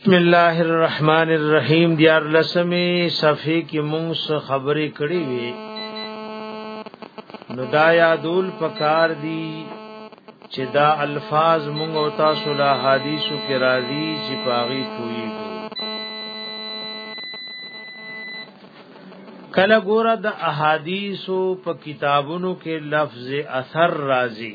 بسم الله الرحمن الرحیم دیار لسمی صفحه کې مونږ خبرې کړې وې نو دا یادول پکار دی چې دا الفاظ مونږ او تاسو له حدیثو کې راځي چې پاغي کوي کله ګوره د احادیثو په کتابونو کې لفظ اثر راځي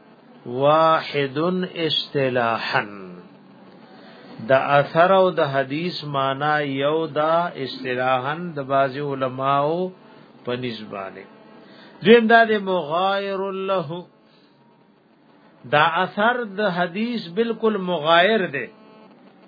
واحد اصطلاحا د اثر او د حدیث معنا یو دا اصطلاحا د باز علماو په نسبانه دیم دا د مغایر له دا اثر د حدیث بالکل مغایر دی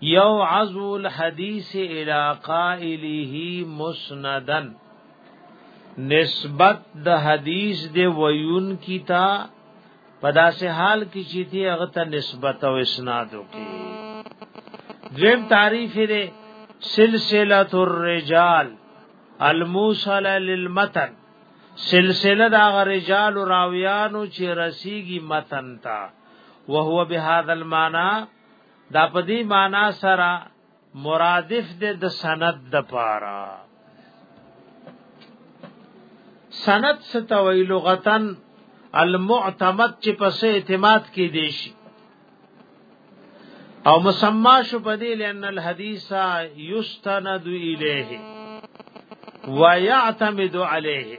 یو عزو الحدیث الى قائله مسندا نسبت د حدیث د ویون کیتا پداسه حال کې چې دی هغه ته نسبت او اسناد وکي دیم تعریف دی سلسله الرجال الموصله للمتن سلسله دا رجال راویانو چې رسیږي متن ته وهو بهذا المعنى دا په دې معنا سره مرادف دې د سند د پاره سند ستوي لغتن المعتمد چې پس اعتماد کې دي شي او مسما شو بدی لئن الحديث يستند اليه ويعتمد عليه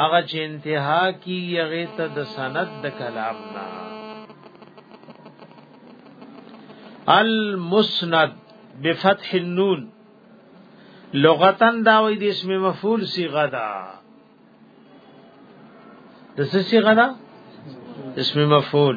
هغه چې انتها کی هغه ته د سند د کلام نه المسند بفتح النون لغتن دا وې د اسم مفعول صيغه ده د څه صيغه ده اسم مفعول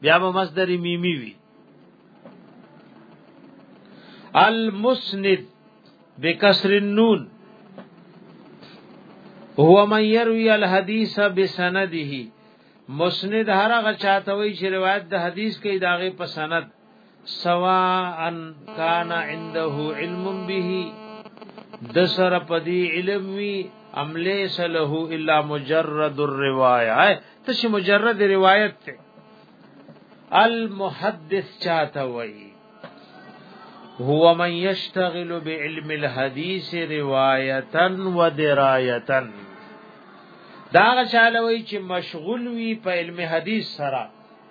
بیا به مصدر میمی وی المسند بکسر النون هو من يروي الحديث بسنده مسند هر هغه چاته وی چې روایت د حدیث کوي داغه په سند سواء کان عنده علم به د سر پدی علم وی ام لیس له الا مجرد الروایه ته چې مجرد روایت ته المحدث چاته وی هو من یشتغل بعلم الحديث روایتا و درایتا دا غشاله وی چې مشغول وی په علم حدیث سره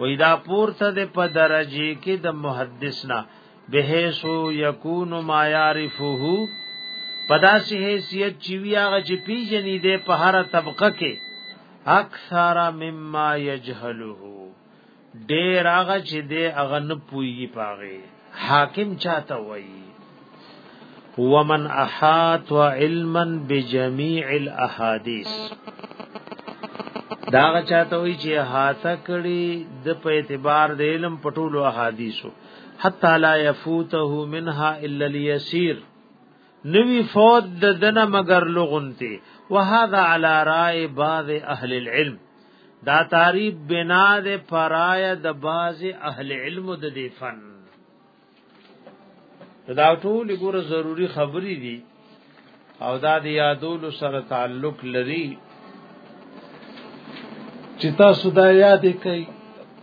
وی دا پورته د په درجه کې د محدث نه بهیس یکون ما یعرفه پداسې حیثیت چې وی هغه چې پیژنې ده په هر طبقه کې اکثر مما یجهله ډیر هغه چې ده هغه نه پوي پاغه حاکم چاته وایي ومن احات و علما بجميع الاحاديث دا چاته وی چې هاته کړي د په اعتبار د علم پټولو احادیثو حتا لا يفوته منها الا اليسير نوی فوت د دنه مگر لغونتی وهذا على رائے بعض اهل العلم دا تعریف بنا د پرای د بعض اهل علم د دی فن دا ټول ګوره ضروری خبرې دي او دا د یادولو سره تعلق لري چې تاسو دا یاد کړئ